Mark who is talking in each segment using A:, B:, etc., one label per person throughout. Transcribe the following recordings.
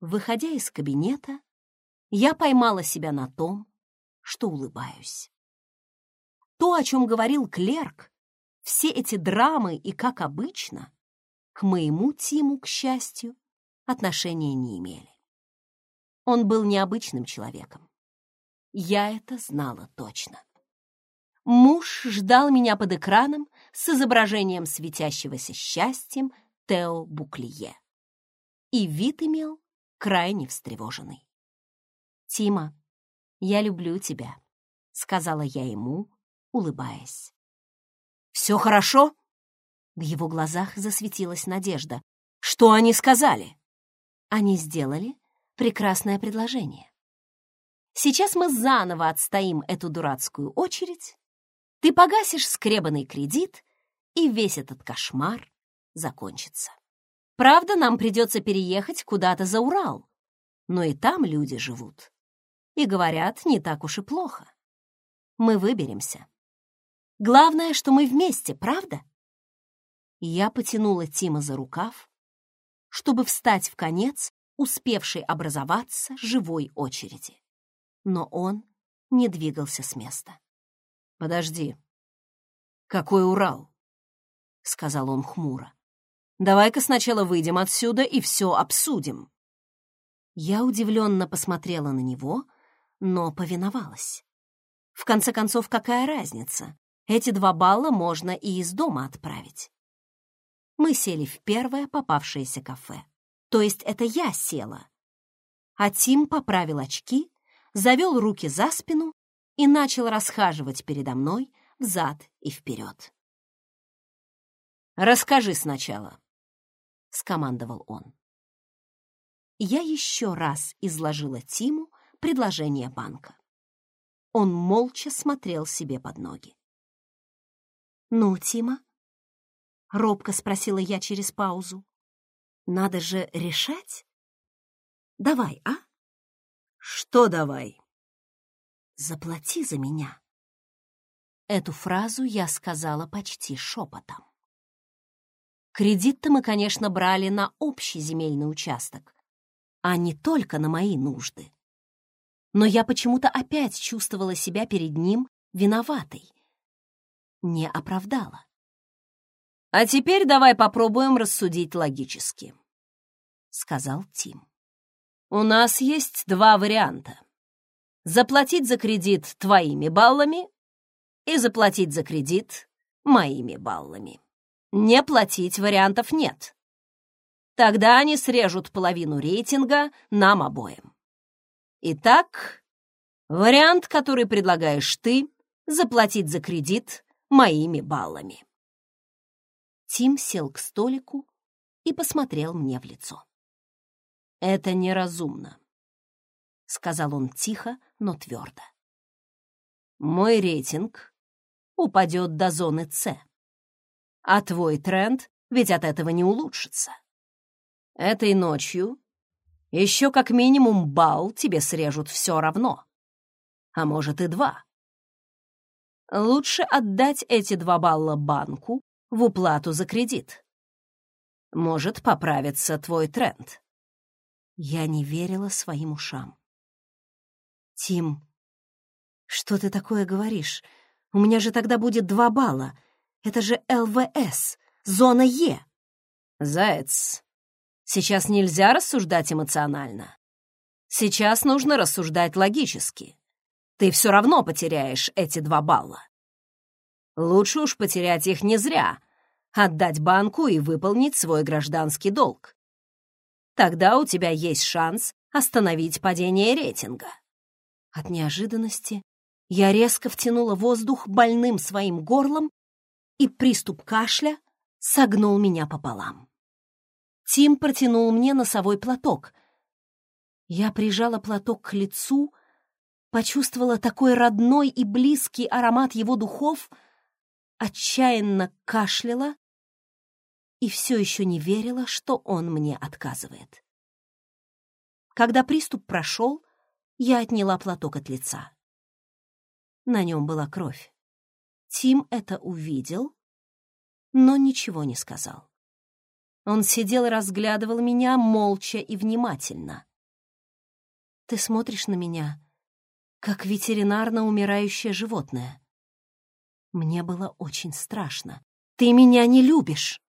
A: Выходя из кабинета, я поймала себя на том, что улыбаюсь. То, о чем говорил клерк, все эти драмы и, как обычно, к моему Тиму, к счастью, отношения не имели. Он был необычным человеком. Я это знала точно. Муж ждал меня под экраном с изображением светящегося счастьем Тео Буклие. И вид имел крайне встревоженный. «Тима, я люблю тебя», — сказала я ему, улыбаясь. «Все хорошо?» В его глазах засветилась надежда. «Что они сказали?» Они сделали прекрасное предложение. Сейчас мы заново отстоим эту дурацкую очередь, ты погасишь скребанный кредит, и весь этот кошмар закончится. Правда, нам придется переехать куда-то за Урал, но и там люди живут. И говорят, не так уж и плохо. Мы выберемся. Главное, что мы вместе, правда? Я потянула Тима за рукав, чтобы встать в конец успевшей образоваться живой очереди. Но он не двигался с места. «Подожди. Какой Урал?» — сказал он хмуро. Давай-ка сначала выйдем отсюда и все обсудим». Я удивленно посмотрела на него, но повиновалась. В конце концов, какая разница? Эти два балла можно и из дома отправить. Мы сели в первое попавшееся кафе. То есть это я села. А Тим поправил очки, завел руки за спину и начал расхаживать передо мной взад и вперед. «Расскажи сначала», — скомандовал он. Я еще раз изложила Тиму предложение банка. Он молча смотрел себе под ноги. «Ну, Тима?» — робко спросила я через паузу. «Надо же решать? Давай, а?» «Что давай?» «Заплати за меня». Эту фразу я сказала почти шепотом. Кредит-то мы, конечно, брали на общий земельный участок, а не только на мои нужды. Но я почему-то опять чувствовала себя перед ним виноватой. Не оправдала. «А теперь давай попробуем рассудить логически», — сказал Тим. «У нас есть два варианта. Заплатить за кредит твоими баллами и заплатить за кредит моими баллами. Не платить вариантов нет. Тогда они срежут половину рейтинга нам обоим. Итак, вариант, который предлагаешь ты, заплатить за кредит моими баллами. Тим сел к столику и посмотрел мне в лицо. «Это неразумно», — сказал он тихо, но твердо. «Мой рейтинг упадет до зоны С. А твой тренд ведь от этого не улучшится. Этой ночью еще как минимум балл тебе срежут все равно. А может и два. Лучше отдать эти два балла банку в уплату за кредит. Может поправиться твой тренд. Я не верила своим ушам. «Тим, что ты такое говоришь? У меня же тогда будет два балла. Это же ЛВС, зона Е. Заяц, сейчас нельзя рассуждать эмоционально. Сейчас нужно рассуждать логически. Ты все равно потеряешь эти два балла. Лучше уж потерять их не зря, отдать банку и выполнить свой гражданский долг. Тогда у тебя есть шанс остановить падение рейтинга. От неожиданности я резко втянула воздух больным своим горлом и приступ кашля согнул меня пополам. Тим протянул мне носовой платок. Я прижала платок к лицу, почувствовала такой родной и близкий аромат его духов, отчаянно кашляла и все еще не верила, что он мне отказывает. Когда приступ прошел, я отняла платок от лица. На нем была кровь. Тим это увидел, но ничего не сказал. Он сидел и разглядывал меня молча и внимательно. Ты смотришь на меня, как ветеринарно умирающее животное. Мне было очень страшно. Ты меня не любишь.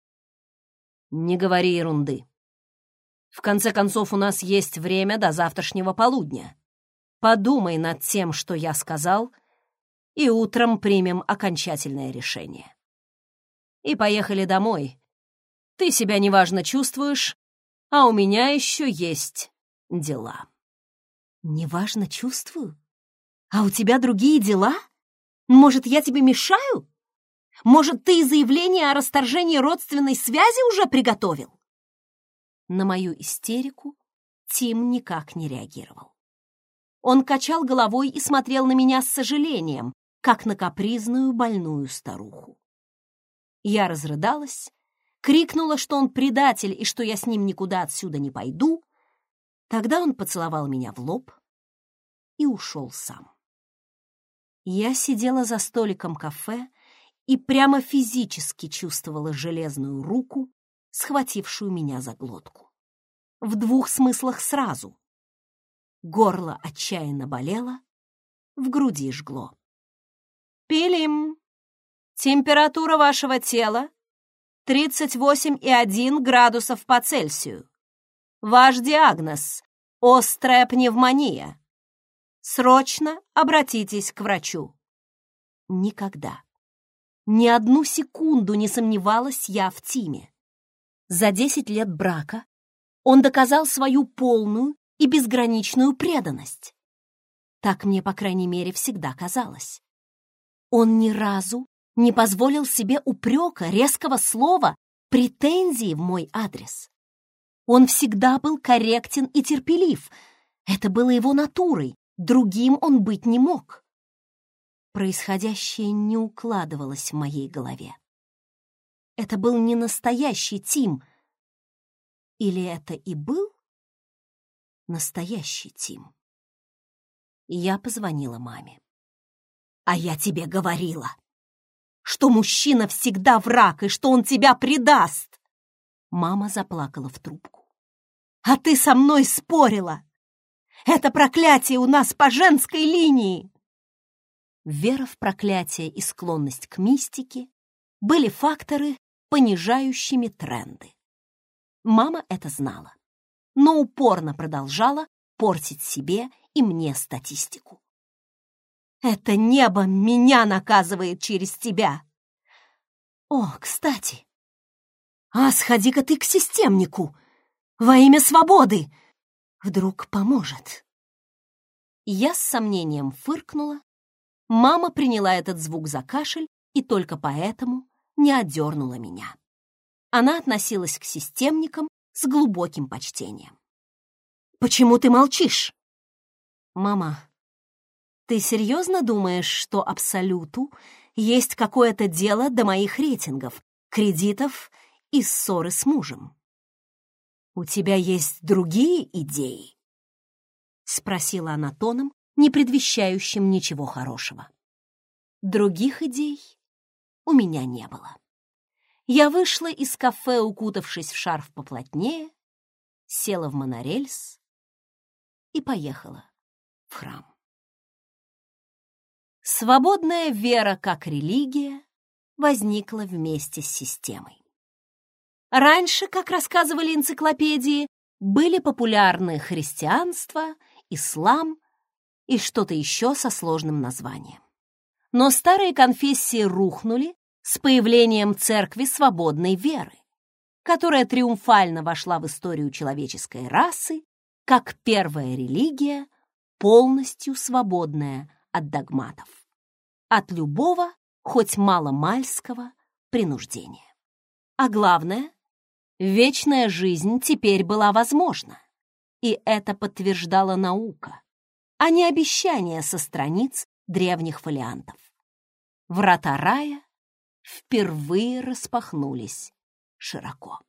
A: Не говори ерунды. В конце концов, у нас есть время до завтрашнего полудня. Подумай над тем, что я сказал, и утром примем окончательное решение. И поехали домой. Ты себя неважно чувствуешь, а у меня еще есть дела. Неважно чувствую? А у тебя другие дела? Может, я тебе мешаю? Может, ты заявление о расторжении родственной связи уже приготовил? На мою истерику Тим никак не реагировал. Он качал головой и смотрел на меня с сожалением, как на капризную больную старуху. Я разрыдалась, крикнула, что он предатель и что я с ним никуда отсюда не пойду. Тогда он поцеловал меня в лоб и ушел сам. Я сидела за столиком кафе и прямо физически чувствовала железную руку, схватившую меня за глотку. В двух смыслах сразу. Горло отчаянно болело, в груди жгло. «Пилим! Температура вашего тела 38,1 градусов по Цельсию. Ваш диагноз — острая пневмония. Срочно обратитесь к врачу. Никогда, ни одну секунду не сомневалась я в Тиме. За десять лет брака он доказал свою полную и безграничную преданность. Так мне, по крайней мере, всегда казалось. Он ни разу не позволил себе упрека, резкого слова, претензии в мой адрес. Он всегда был корректен и терпелив. Это было его натурой, Другим он быть не мог. Происходящее не укладывалось в моей голове. Это был не настоящий Тим. Или это и был настоящий Тим? Я позвонила маме. «А я тебе говорила, что мужчина всегда враг и что он тебя предаст!» Мама заплакала в трубку. «А ты со мной спорила! Это проклятие у нас по женской линии!» Вера в проклятие и склонность к мистике были факторы, понижающими тренды. Мама это знала, но упорно продолжала портить себе и мне статистику. «Это небо меня наказывает через тебя!» «О, кстати, а сходи-ка ты к системнику во имя свободы!» Вдруг поможет. Я с сомнением фыркнула. Мама приняла этот звук за кашель и только поэтому не отдернула меня. Она относилась к системникам с глубоким почтением. «Почему ты молчишь?» «Мама, ты серьезно думаешь, что Абсолюту есть какое-то дело до моих рейтингов, кредитов и ссоры с мужем?» «У тебя есть другие идеи?» — спросила она тоном, не предвещающим ничего хорошего. Других идей у меня не было. Я вышла из кафе, укутавшись в шарф поплотнее, села в монорельс и поехала в храм. Свободная вера как религия возникла вместе с системой. Раньше, как рассказывали энциклопедии, были популярны христианство, ислам и что-то еще со сложным названием. Но старые конфессии рухнули с появлением церкви свободной веры, которая триумфально вошла в историю человеческой расы как первая религия, полностью свободная от догматов, от любого, хоть маломальского, принуждения. А главное, Вечная жизнь теперь была возможна, и это подтверждала наука, а не обещания со страниц древних фолиантов. Врата рая впервые распахнулись широко.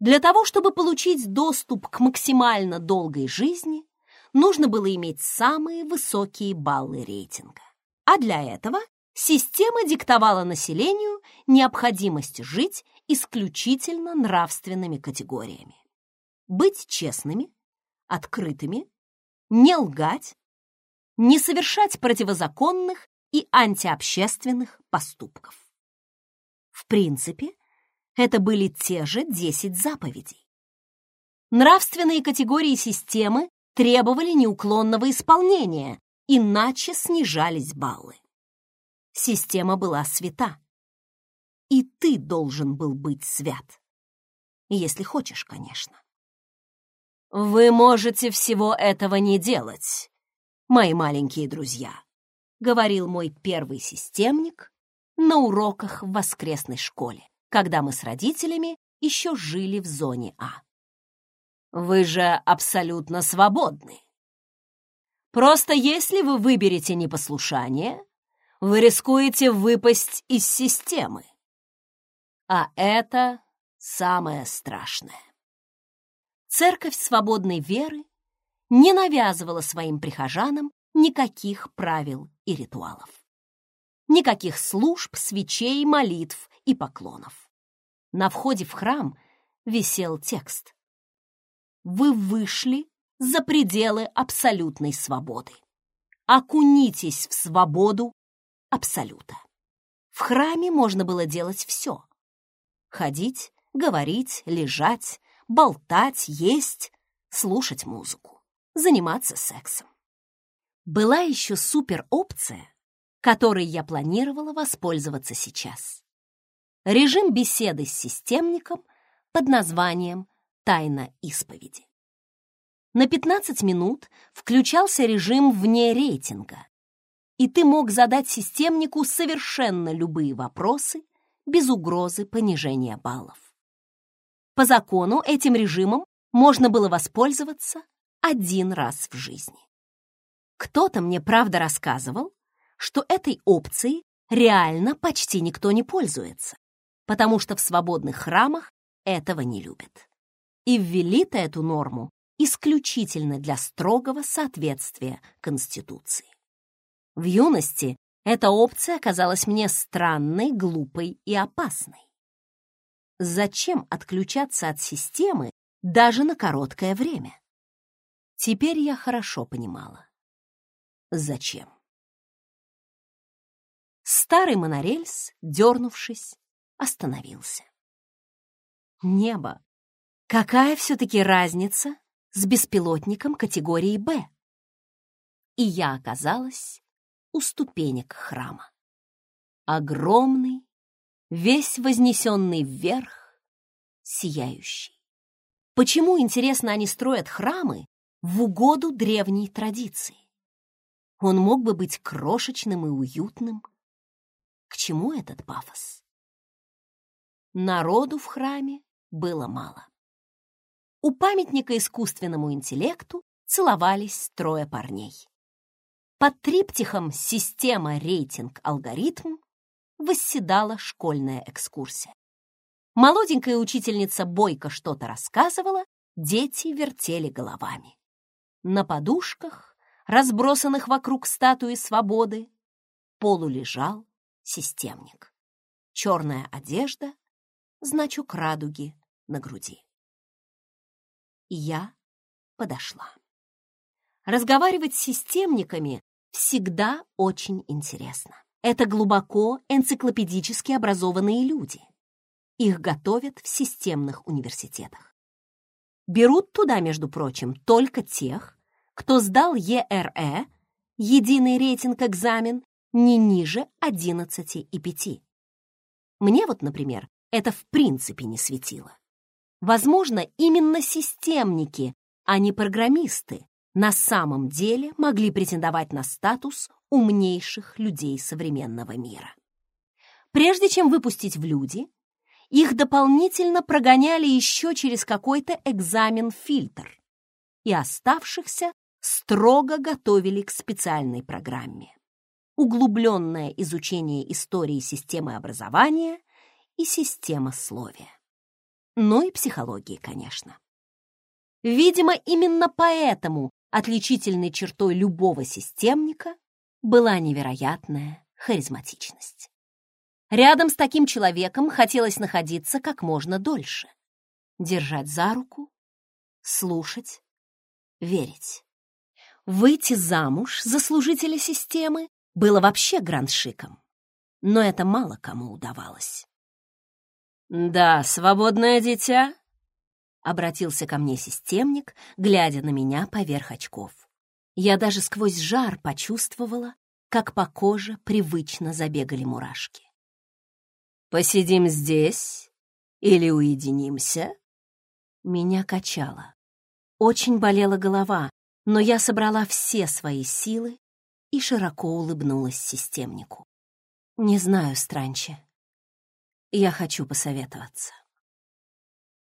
A: Для того, чтобы получить доступ к максимально долгой жизни, нужно было иметь самые высокие баллы рейтинга. А для этого система диктовала населению необходимость жить исключительно нравственными категориями. Быть честными, открытыми, не лгать, не совершать противозаконных и антиобщественных поступков. В принципе, это были те же 10 заповедей. Нравственные категории системы требовали неуклонного исполнения, иначе снижались баллы. Система была свята. И ты должен был быть свят. Если хочешь, конечно. Вы можете всего этого не делать, мои маленькие друзья, говорил мой первый системник на уроках в воскресной школе, когда мы с родителями еще жили в зоне А. Вы же абсолютно свободны. Просто если вы выберете непослушание, вы рискуете выпасть из системы. А это самое страшное. Церковь свободной веры не навязывала своим прихожанам никаких правил и ритуалов. Никаких служб, свечей, молитв и поклонов. На входе в храм висел текст. «Вы вышли за пределы абсолютной свободы. Окунитесь в свободу абсолюта». В храме можно было делать все. Ходить, говорить, лежать, болтать, есть, слушать музыку, заниматься сексом. Была еще супер-опция, которой я планировала воспользоваться сейчас. Режим беседы с системником под названием «Тайна исповеди». На 15 минут включался режим вне рейтинга, и ты мог задать системнику совершенно любые вопросы без угрозы понижения баллов. По закону этим режимом можно было воспользоваться один раз в жизни. Кто-то мне правда рассказывал, что этой опцией реально почти никто не пользуется, потому что в свободных храмах этого не любят. И ввели-то эту норму исключительно для строгого соответствия Конституции. В юности эта опция оказалась мне странной, глупой и опасной. Зачем отключаться от системы даже на короткое время? Теперь я хорошо понимала. Зачем? Старый монорельс, дернувшись, остановился. Небо! Какая все-таки разница с беспилотником категории «Б»? И я оказалась у ступенек храма. Огромный, весь вознесенный вверх, сияющий. Почему, интересно, они строят храмы в угоду древней традиции? Он мог бы быть крошечным и уютным. К чему этот пафос? Народу в храме было мало. У памятника искусственному интеллекту целовались трое парней. Под триптихом «Система, рейтинг, алгоритм» восседала школьная экскурсия. Молоденькая учительница Бойко что-то рассказывала, дети вертели головами. На подушках, разбросанных вокруг статуи свободы, полу лежал системник. Черная одежда, значок радуги на груди. Я подошла. Разговаривать с системниками всегда очень интересно. Это глубоко энциклопедически образованные люди. Их готовят в системных университетах. Берут туда, между прочим, только тех, кто сдал ЕРЭ, единый рейтинг-экзамен, не ниже 11,5. Мне вот, например, это в принципе не светило. Возможно, именно системники, а не программисты, на самом деле могли претендовать на статус умнейших людей современного мира. Прежде чем выпустить в люди, их дополнительно прогоняли еще через какой-то экзамен-фильтр, и оставшихся строго готовили к специальной программе. Углубленное изучение истории системы образования и системословия. Ну и психологии, конечно. Видимо, именно поэтому отличительной чертой любого системника была невероятная харизматичность. Рядом с таким человеком хотелось находиться как можно дольше. Держать за руку, слушать, верить. выйти замуж за служителя системы было вообще грандшиком. Но это мало кому удавалось.
B: «Да, свободное дитя», — обратился ко мне системник,
A: глядя на меня поверх очков. Я даже сквозь жар почувствовала, как по коже привычно забегали мурашки.
B: «Посидим здесь или уединимся?»
A: Меня качало. Очень болела голова, но я собрала все свои силы и широко улыбнулась системнику. «Не знаю, Странче. Я хочу посоветоваться».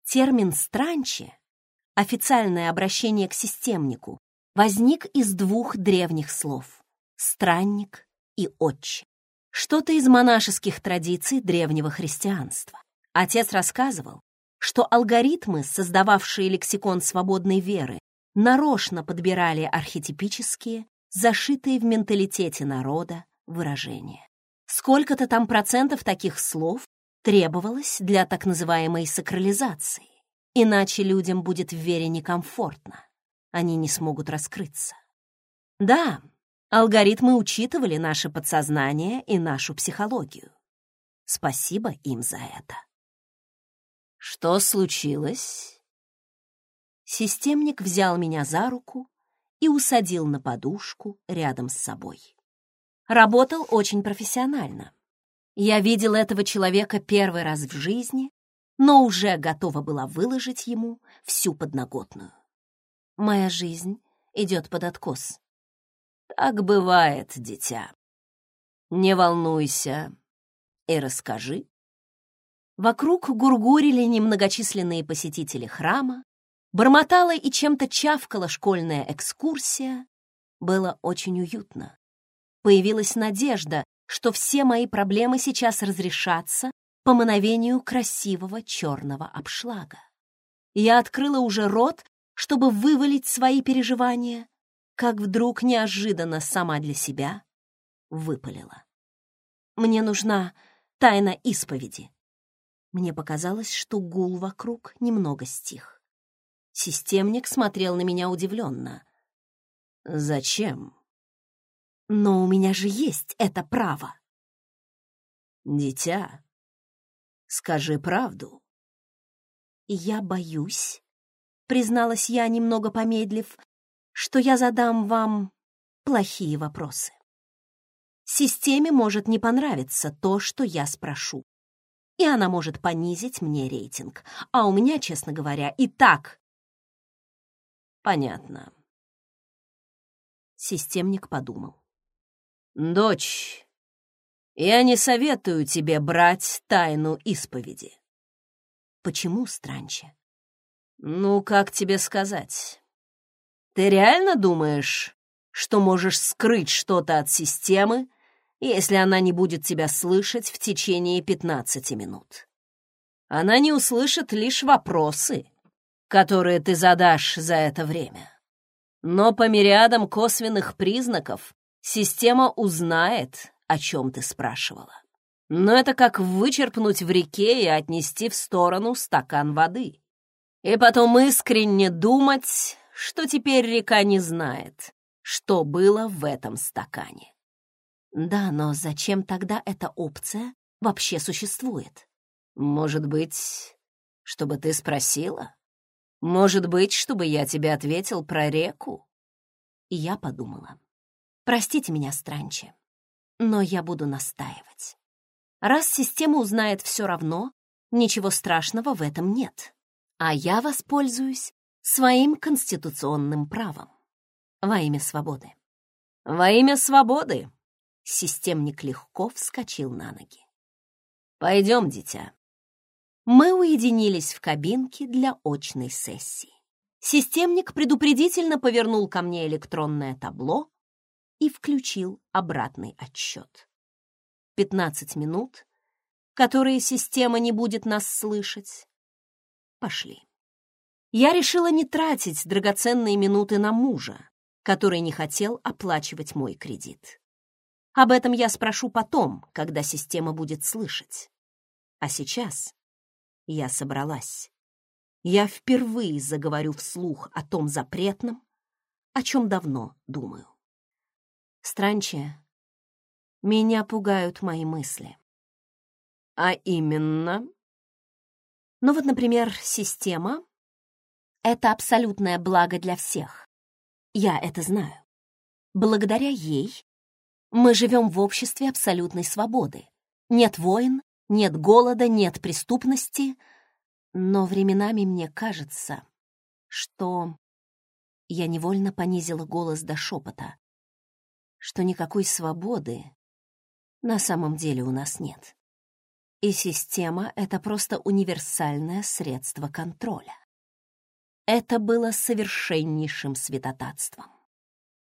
A: Термин «странче» — официальное обращение к системнику, возник из двух древних слов — «странник» и «отче». Что-то из монашеских традиций древнего христианства. Отец рассказывал, что алгоритмы, создававшие лексикон свободной веры, нарочно подбирали архетипические, зашитые в менталитете народа выражения. Сколько-то там процентов таких слов требовалось для так называемой сакрализации, иначе людям будет в вере некомфортно, они не смогут раскрыться. Да, алгоритмы учитывали наше подсознание и нашу психологию. Спасибо им за это.
B: Что случилось?
A: Системник взял меня за руку и усадил на подушку рядом с собой. Работал очень профессионально. Я видел этого человека первый раз в жизни, но уже готова была выложить ему всю подноготную. Моя жизнь идет под откос.
B: Так бывает, дитя. Не волнуйся и расскажи.
A: Вокруг гургурили немногочисленные посетители храма, бормотала и чем-то чавкала школьная экскурсия. Было очень уютно. Появилась надежда, что все мои проблемы сейчас разрешатся по мановению красивого черного обшлага. Я открыла уже рот, чтобы вывалить свои переживания, как вдруг неожиданно сама для себя выпалила. Мне нужна тайна исповеди. Мне показалось, что гул вокруг немного стих. Системник смотрел на меня удивленно.
B: «Зачем?»
A: «Но у меня же есть это право!»
B: «Дитя, скажи правду».
A: «Я боюсь», — призналась я, немного помедлив, «что я задам вам плохие вопросы. Системе может не понравиться то, что я спрошу и она может понизить мне рейтинг. А у меня, честно говоря, и так.
B: Понятно.
A: Системник подумал.
B: Дочь, я не советую тебе брать тайну исповеди.
A: Почему, Странче?
B: Ну, как тебе сказать? Ты реально думаешь, что можешь скрыть что-то от системы, если она не будет тебя слышать в течение 15 минут. Она не услышит лишь вопросы, которые ты задашь за это время. Но по мириадам косвенных признаков система узнает, о чем ты спрашивала. Но это как вычерпнуть в реке и отнести в сторону стакан воды. И потом искренне думать, что теперь река не знает, что было в этом стакане.
A: Да, но зачем тогда эта опция вообще существует?
B: Может быть, чтобы ты спросила? Может быть, чтобы я тебе ответил про реку?
A: И я подумала. Простите меня, Странче, но я буду настаивать. Раз система узнает все равно, ничего страшного в этом нет. А я воспользуюсь своим конституционным правом во имя свободы.
B: Во имя свободы,
A: Системник легко вскочил на ноги.
B: «Пойдем, дитя».
A: Мы уединились в кабинке для очной сессии. Системник предупредительно повернул ко мне электронное табло и включил обратный отсчет. Пятнадцать минут, которые система не будет нас слышать, пошли. Я решила не тратить драгоценные минуты на мужа, который не хотел оплачивать мой кредит. Об этом я спрошу потом, когда система будет слышать. А сейчас я собралась. Я впервые заговорю вслух о том запретном, о чем давно думаю. Странче, меня пугают мои мысли.
B: А именно?
A: Ну вот, например, система — это абсолютное благо для всех. Я это знаю. Благодаря ей мы живем в обществе абсолютной свободы. Нет войн, нет голода, нет преступности. Но временами мне кажется, что... Я невольно понизила голос до шепота, что никакой свободы на самом деле у нас нет. И система — это просто универсальное средство контроля. Это было совершеннейшим святотатством.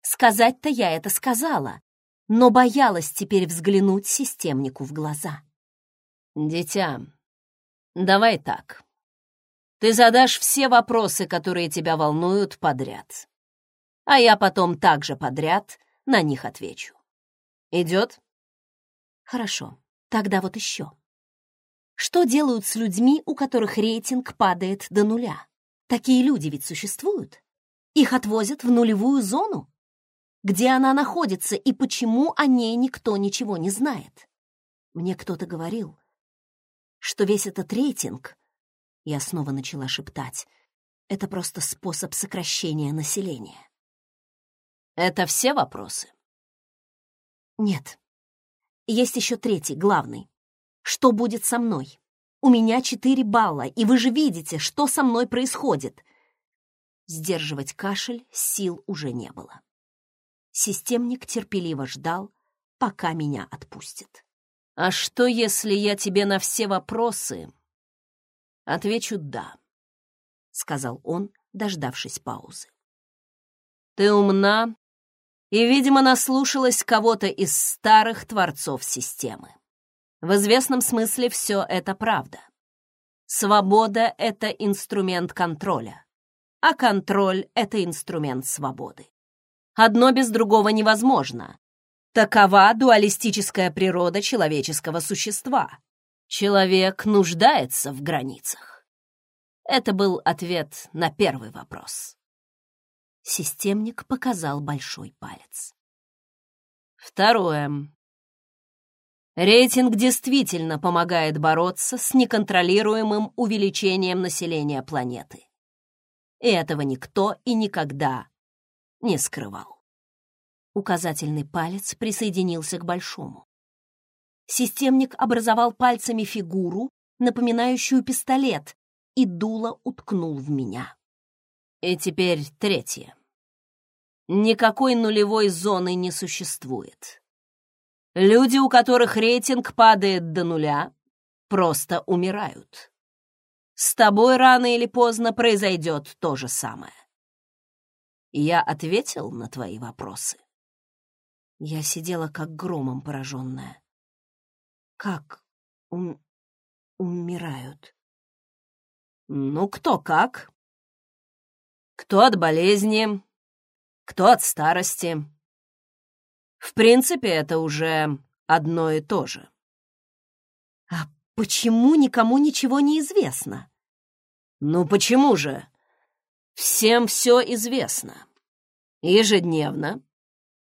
A: Сказать-то я это сказала, но боялась теперь взглянуть системнику в глаза.
B: «Дитя, давай так. Ты задашь все вопросы, которые тебя волнуют, подряд. А я потом также подряд на них отвечу. Идет?»
A: «Хорошо, тогда вот еще. Что делают с людьми, у которых рейтинг падает до нуля? Такие люди ведь существуют. Их отвозят в нулевую зону. Где она находится и почему о ней никто ничего не знает? Мне кто-то говорил, что весь этот рейтинг, я снова начала шептать, это просто способ сокращения населения.
B: Это все вопросы?
A: Нет. Есть еще третий, главный. Что будет со мной? У меня четыре балла, и вы же видите, что со мной происходит. Сдерживать кашель сил уже не было. Системник терпеливо ждал, пока меня отпустит.
B: «А что, если я тебе на все вопросы отвечу «да», — сказал он, дождавшись паузы. «Ты умна и, видимо, наслушалась кого-то из старых творцов системы. В известном смысле все это правда. Свобода — это инструмент контроля, а контроль — это инструмент свободы. Одно без другого невозможно. Такова дуалистическая природа человеческого существа. Человек нуждается в границах. Это был ответ на первый вопрос.
A: Системник показал большой палец.
B: Второе. Рейтинг действительно помогает бороться с неконтролируемым увеличением населения планеты. И этого никто и никогда не скрывал.
A: Указательный палец присоединился к большому. Системник образовал пальцами фигуру, напоминающую пистолет, и дуло уткнул в меня.
B: И теперь третье. Никакой нулевой зоны не существует. Люди, у которых рейтинг падает до нуля, просто умирают. С тобой рано или поздно произойдет то же самое. Я ответил на твои вопросы.
A: Я сидела как громом пораженная. Как ум... умирают?
B: Ну, кто как. Кто от болезни, кто от старости, в принципе, это уже одно и то же.
A: А почему никому ничего не известно?
B: Ну почему же? Всем все известно. Ежедневно.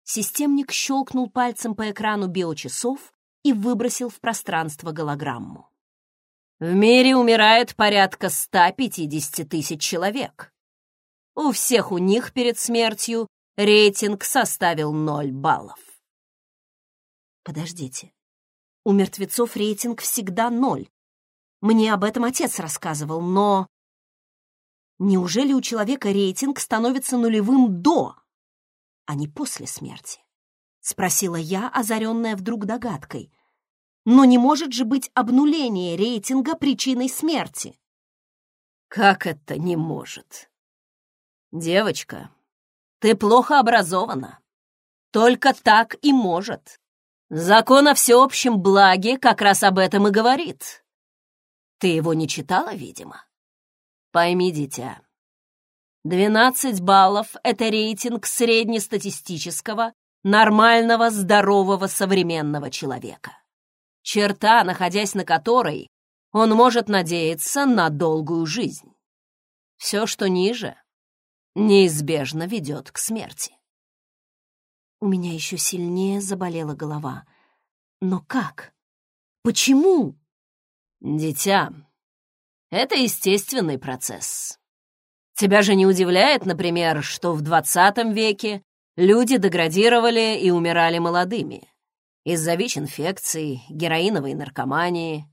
A: Системник щелкнул пальцем по экрану биочасов и выбросил в пространство голограмму.
B: В мире умирает порядка 150 тысяч человек. У всех у них перед смертью Рейтинг составил ноль баллов.
A: Подождите. У мертвецов рейтинг всегда ноль. Мне об этом отец рассказывал, но... Неужели у человека рейтинг становится нулевым до, а не после смерти? Спросила я, озаренная вдруг догадкой. Но не может же быть обнуление рейтинга причиной смерти.
B: Как это не может? Девочка, ты плохо образована. Только так и может. Закон о всеобщем благе как раз об этом и говорит. Ты его не читала, видимо? Пойми, дитя, 12 баллов — это рейтинг среднестатистического, нормального, здорового современного человека. Черта, находясь на которой, он может надеяться на долгую жизнь. Все, что ниже, неизбежно ведет к смерти.
A: У меня еще сильнее заболела голова. Но как? Почему?
B: Дитя, это естественный процесс. Тебя же не удивляет, например, что в 20 веке люди деградировали и умирали молодыми из-за ВИЧ-инфекций, героиновой наркомании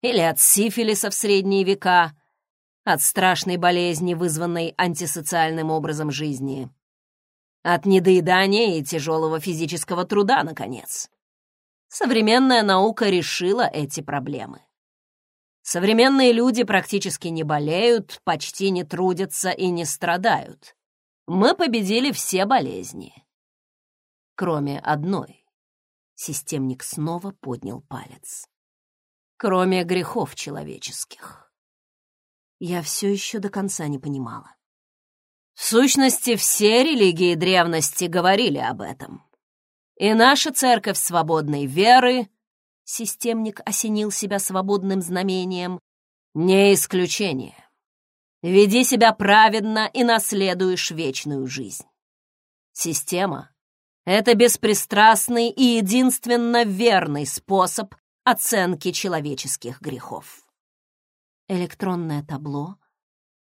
B: или от сифилиса в средние века, от страшной болезни, вызванной антисоциальным образом жизни, от недоедания и тяжелого физического труда, наконец. Современная наука решила эти проблемы. Современные люди практически не болеют, почти не трудятся и не страдают. Мы победили все болезни. Кроме одной. Системник снова поднял палец. Кроме грехов человеческих. Я все еще до конца не понимала. В сущности, все религии древности говорили об этом. И наша церковь свободной веры Системник осенил себя свободным знамением. «Не исключение. Веди себя праведно и наследуешь вечную жизнь. Система — это беспристрастный и единственно верный способ оценки человеческих грехов».
A: Электронное табло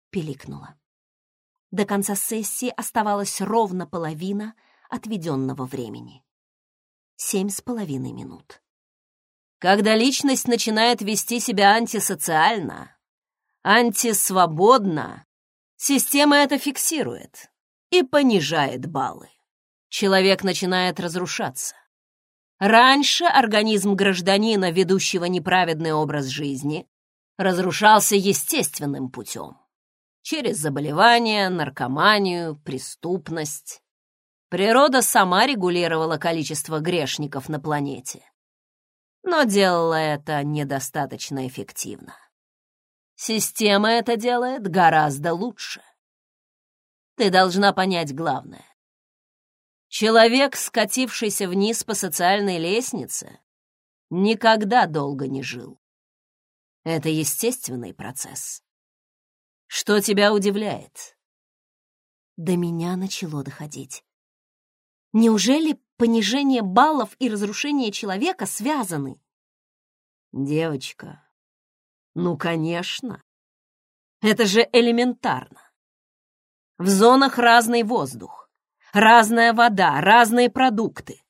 A: пиликнуло. До конца сессии оставалась ровно половина отведенного времени. Семь с половиной минут.
B: Когда личность начинает вести себя антисоциально, антисвободно, система это фиксирует и понижает баллы. Человек начинает разрушаться. Раньше организм гражданина, ведущего неправедный образ жизни, разрушался естественным путем. Через заболевания, наркоманию, преступность. Природа сама регулировала количество грешников на планете но делала это недостаточно эффективно. Система это делает гораздо лучше. Ты должна понять главное. Человек, скатившийся вниз по социальной лестнице, никогда долго не жил. Это естественный процесс. Что тебя удивляет?
A: До меня начало доходить. Неужели понижение баллов и разрушение человека связаны.
B: Девочка, ну, конечно. Это же элементарно. В зонах разный воздух, разная вода, разные продукты.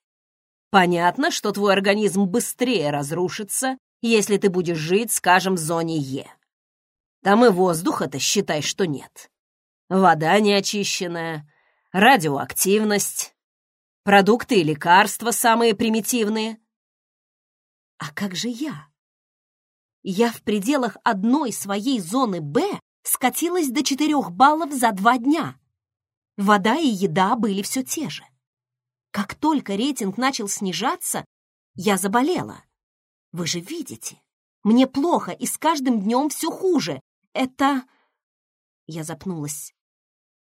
B: Понятно, что твой организм быстрее разрушится, если ты будешь жить, скажем, в зоне Е. Там и воздуха-то считай, что нет. Вода неочищенная, радиоактивность, Продукты и лекарства самые примитивные.
A: А как же я? Я в пределах одной своей зоны «Б» скатилась до четырех баллов за два дня. Вода и еда были все те же. Как только рейтинг начал снижаться, я заболела. Вы же видите, мне плохо, и с каждым днем все хуже. Это... Я запнулась.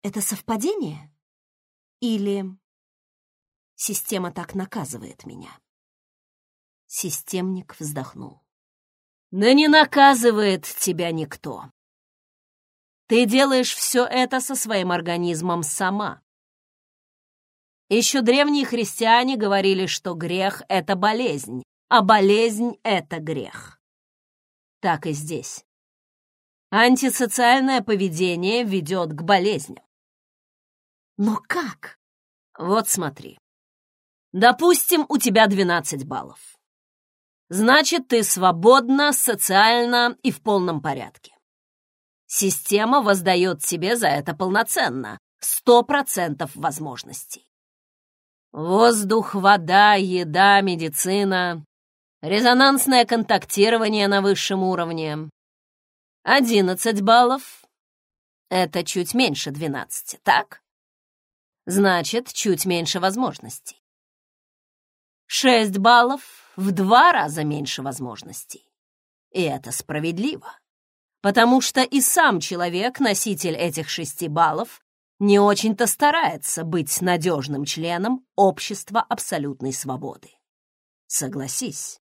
A: Это совпадение? Или... Система так наказывает меня. Системник вздохнул.
B: Да не наказывает тебя никто. Ты делаешь все это со своим организмом сама. Еще древние христиане говорили, что грех — это болезнь, а болезнь — это грех. Так и здесь. Антисоциальное поведение ведет к болезням.
A: Но как?
B: Вот смотри. Допустим, у тебя 12 баллов. Значит, ты свободна, социально и в полном порядке. Система воздает тебе за это полноценно, 100% возможностей. Воздух, вода, еда, медицина, резонансное контактирование на высшем уровне. 11 баллов — это чуть меньше 12, так? Значит, чуть меньше возможностей. Шесть баллов — в два раза меньше возможностей. И это справедливо, потому что и сам человек, носитель этих шести баллов, не очень-то старается быть надежным членом общества абсолютной свободы. Согласись.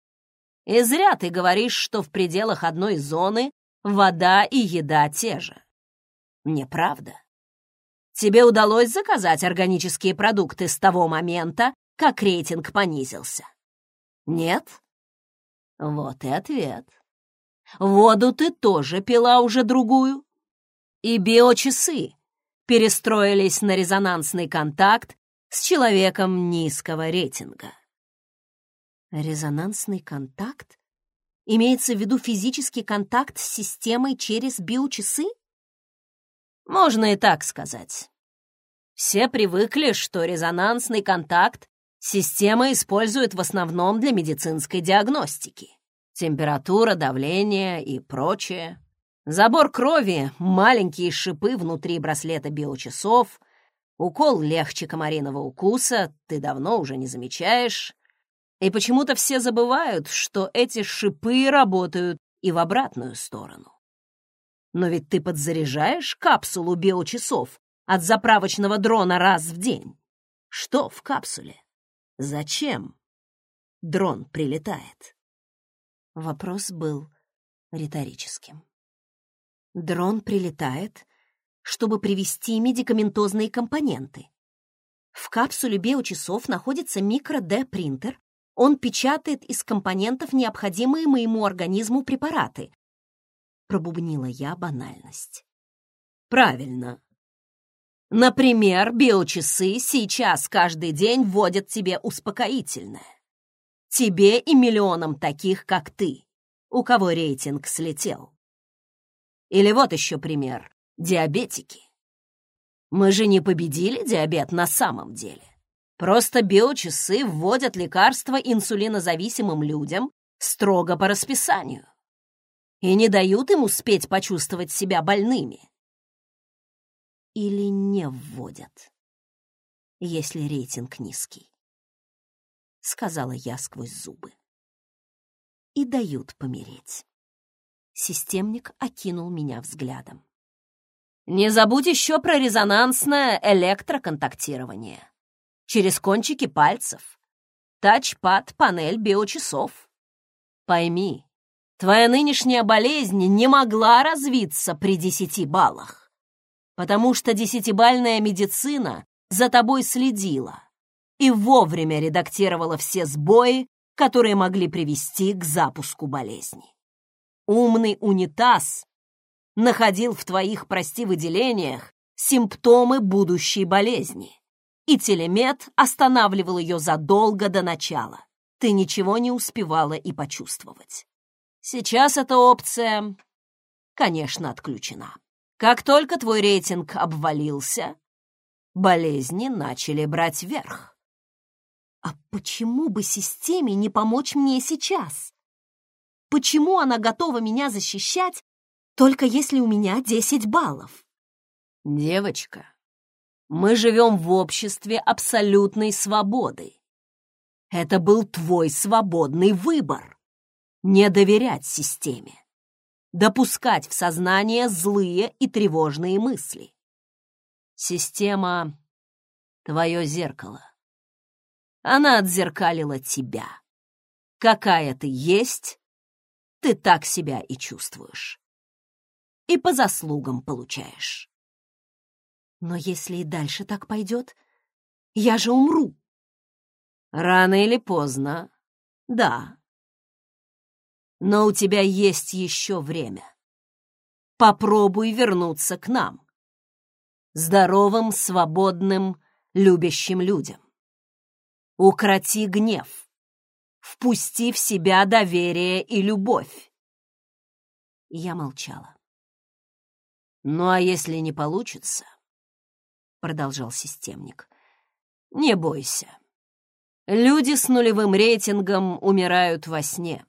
B: И зря ты говоришь, что в пределах одной зоны вода и еда те же. Неправда. тебе удалось заказать органические продукты с того момента, как рейтинг понизился? Нет? Вот и ответ. Воду ты тоже пила уже другую. И биочасы перестроились на резонансный контакт с человеком низкого рейтинга.
A: Резонансный контакт? Имеется в виду физический контакт с системой через биочасы?
B: Можно и так сказать. Все привыкли, что резонансный контакт система использует в основном для медицинской диагностики. Температура, давление и прочее. Забор крови, маленькие шипы внутри браслета биочасов, укол легче комариного укуса, ты давно уже не замечаешь. И почему-то все забывают, что эти шипы работают и в обратную сторону. Но ведь ты подзаряжаешь капсулу биочасов от заправочного дрона раз в день. Что в капсуле? Зачем дрон прилетает?
A: Вопрос был риторическим. Дрон прилетает, чтобы привезти медикаментозные компоненты. В капсуле биочасов находится микро-Д-принтер, он печатает из компонентов необходимые моему организму препараты. Пробубнила я банальность.
B: Правильно. Например, биочасы сейчас каждый день вводят тебе успокоительное. Тебе и миллионам таких, как ты, у кого рейтинг слетел. Или вот еще пример. Диабетики. Мы же не победили диабет на самом деле. Просто биочасы вводят лекарства инсулинозависимым людям строго по расписанию и не дают им успеть почувствовать себя больными.
A: Или не вводят, если рейтинг низкий, — сказала я сквозь зубы. И дают помереть. Системник окинул меня взглядом.
B: Не забудь еще про резонансное электроконтактирование через кончики пальцев. Тачпад, панель биочасов. Пойми, твоя нынешняя болезнь не могла развиться при десяти баллах, потому что десятибальная медицина за тобой следила и вовремя редактировала все сбои, которые могли привести к запуску болезни. Умный унитаз находил в твоих, прости, выделениях симптомы будущей болезни и телемет останавливал ее задолго до начала. Ты ничего не успевала и почувствовать. Сейчас эта опция, конечно, отключена. Как только твой рейтинг обвалился, болезни начали брать верх.
A: А почему бы системе не помочь мне сейчас? Почему она готова меня защищать, только если у меня 10 баллов?
B: Девочка, мы живем в обществе абсолютной свободы. Это был твой свободный выбор. Не доверять системе. Допускать в сознание злые и тревожные мысли. Система — твое зеркало. Она отзеркалила тебя. Какая ты есть, ты так себя и чувствуешь. И по заслугам получаешь.
A: Но если и дальше так пойдет, я же умру.
B: Рано или поздно, да. Но у тебя есть еще время. Попробуй вернуться к нам. Здоровым, свободным, любящим людям. Укроти гнев. Впусти в себя доверие и любовь.
A: Я молчала.
B: Ну а если не получится, — продолжал системник. «Не бойся. Люди с нулевым рейтингом умирают во сне.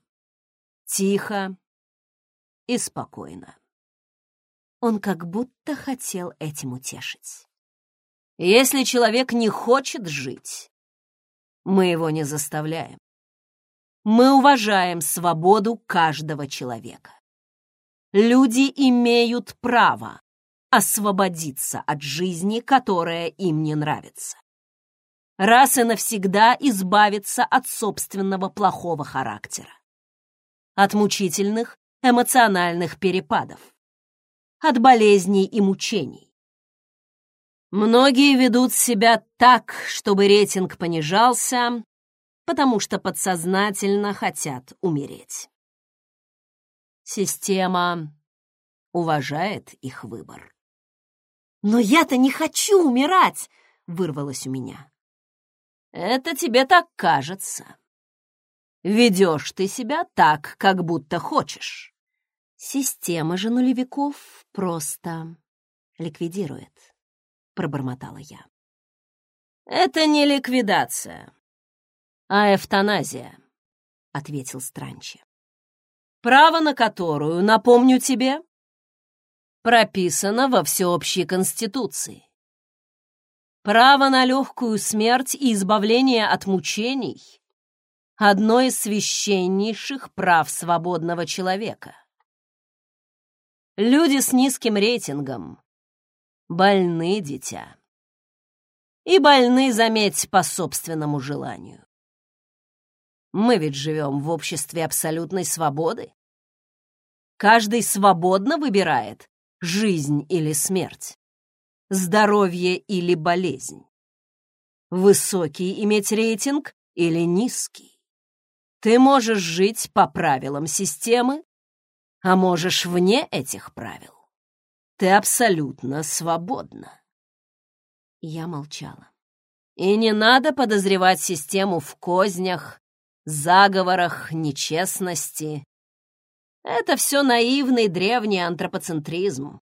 B: Тихо и спокойно».
A: Он как будто хотел этим утешить.
B: «Если человек не хочет жить, мы его не заставляем. Мы уважаем свободу каждого человека. Люди имеют право освободиться от жизни, которая им не нравится. Раз и навсегда избавиться от собственного плохого характера. От мучительных эмоциональных перепадов. От болезней и мучений. Многие ведут себя так, чтобы рейтинг понижался, потому что подсознательно хотят умереть. Система уважает их выбор.
A: «Но я-то не хочу умирать!» — вырвалось у меня.
B: «Это тебе так кажется. Ведешь ты себя так, как будто хочешь».
A: Система же нулевиков просто ликвидирует, пробормотала я.
B: Это не ликвидация, а эвтаназия, ответил Странчи. Право на которую, напомню тебе, прописано во всеобщей конституции. Право на легкую смерть и избавление от мучений — одно из священнейших прав свободного человека. Люди с низким рейтингом больны, дитя. И больны, заметь, по собственному желанию. Мы ведь живем в обществе абсолютной свободы. Каждый свободно выбирает жизнь или смерть, здоровье или болезнь, высокий иметь рейтинг или низкий. Ты можешь жить по правилам системы а можешь вне этих правил. Ты абсолютно свободна.
A: Я молчала.
B: И не надо подозревать систему в кознях, заговорах, нечестности. Это все наивный древний антропоцентризм,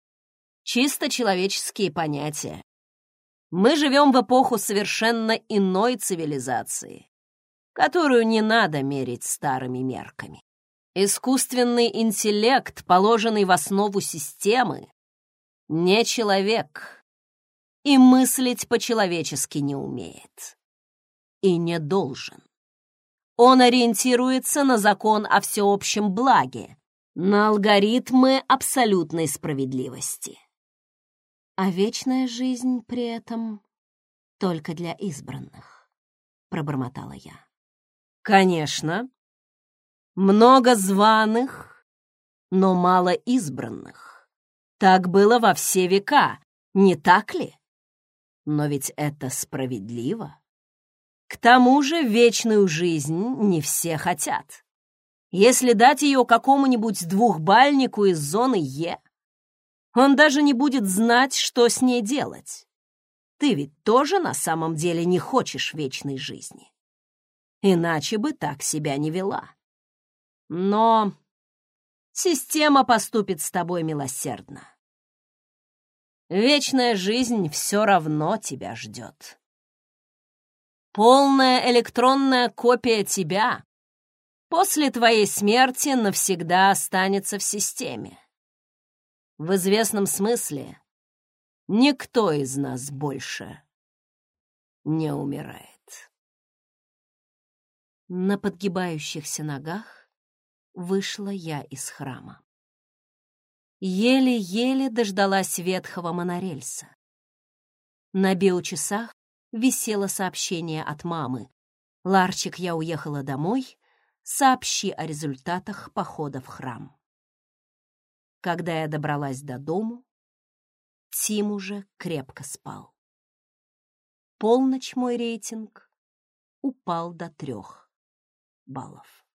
B: чисто человеческие понятия. Мы живем в эпоху совершенно иной цивилизации, которую не надо мерить старыми мерками. Искусственный интеллект, положенный в основу системы, не человек и мыслить по-человечески не умеет. И не должен. Он ориентируется на закон о всеобщем благе, на алгоритмы абсолютной справедливости.
A: А вечная жизнь при этом только для избранных, пробормотала я.
B: Конечно, много званых, но мало избранных. Так было во все века, не так ли? Но ведь это справедливо. К тому же вечную жизнь не все хотят. Если дать ее какому-нибудь двухбальнику из зоны Е, он даже не будет знать, что с ней делать. Ты ведь тоже на самом деле не хочешь вечной жизни. Иначе бы так себя не вела. Но система поступит с тобой милосердно. Вечная жизнь все равно тебя ждет. Полная электронная копия тебя после твоей смерти навсегда останется в системе. В известном смысле никто из нас больше не умирает.
A: На подгибающихся ногах вышла я из храма. Еле-еле дождалась ветхого монорельса. На биочасах висело сообщение от мамы. «Ларчик, я уехала домой. Сообщи о результатах похода в храм». Когда я добралась до дому, Тим уже крепко спал. Полночь мой рейтинг упал до трех баллов.